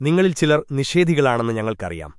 നിങ്ങളിൽ ചിലർ നിഷേധികളാണെന്ന് ഞങ്ങൾക്കറിയാം